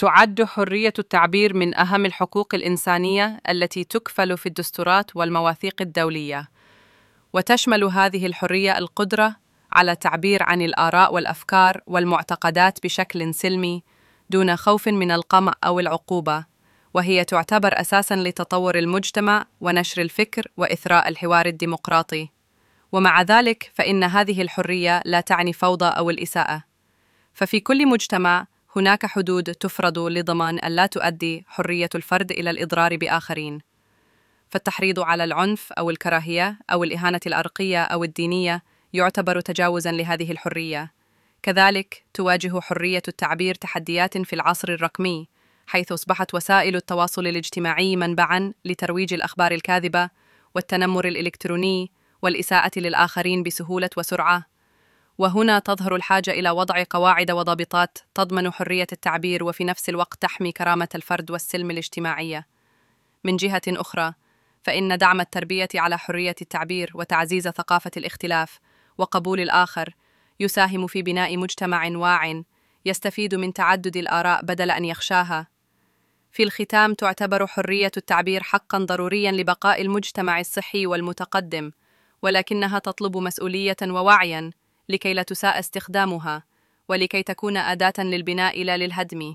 تعد حرية التعبير من أهم الحقوق الإنسانية التي تكفل في الدستورات والمواثيق الدولية، وتشمل هذه الحرية القدرة على التعبير عن الآراء والأفكار والمعتقدات بشكل سلمي دون خوف من القمع أو العقوبة، وهي تعتبر أساسًا لتطور المجتمع ونشر الفكر وإثراء الحوار الديمقراطي. ومع ذلك فإن هذه الحرية لا تعني فوضى أو الإساءة، ففي كل مجتمع هناك حدود تفرض لضمان ألا تؤدي حرية الفرد إلى الإضرار بآخرين. فالتحريض على العنف أو الكراهية أو الإهانة العرقية أو الدينية يعتبر تجاوزًا لهذه الحرية. كذلك تواجه حرية التعبير تحديات في العصر الرقمي، حيث أصبحت وسائل التواصل الاجتماعي منبعًا لترويج الأخبار الكاذبة والتنمر الإلكتروني والإساءة للآخرين بسهولة وسرعة. وهنا تظهر الحاجة إلى وضع قواعد وضابطات تضمن حرية التعبير وفي نفس الوقت تحمي كرامة الفرد والسلم الاجتماعية. من جهة أخرى، فإن دعم التربية على حرية التعبير وتعزيز ثقافة الاختلاف وقبول الآخر يساهم في بناء مجتمع واع يستفيد من تعدد الآراء بدل أن يخشاها. في الختام تعتبر حرية التعبير حقًا ضروريًا لبقاء المجتمع الصحي والمتقدم، ولكنها تطلب مسؤولية ووعيًا لكي لا تساء استخدامها ولكي تكون أداة للبناء لا للهدم.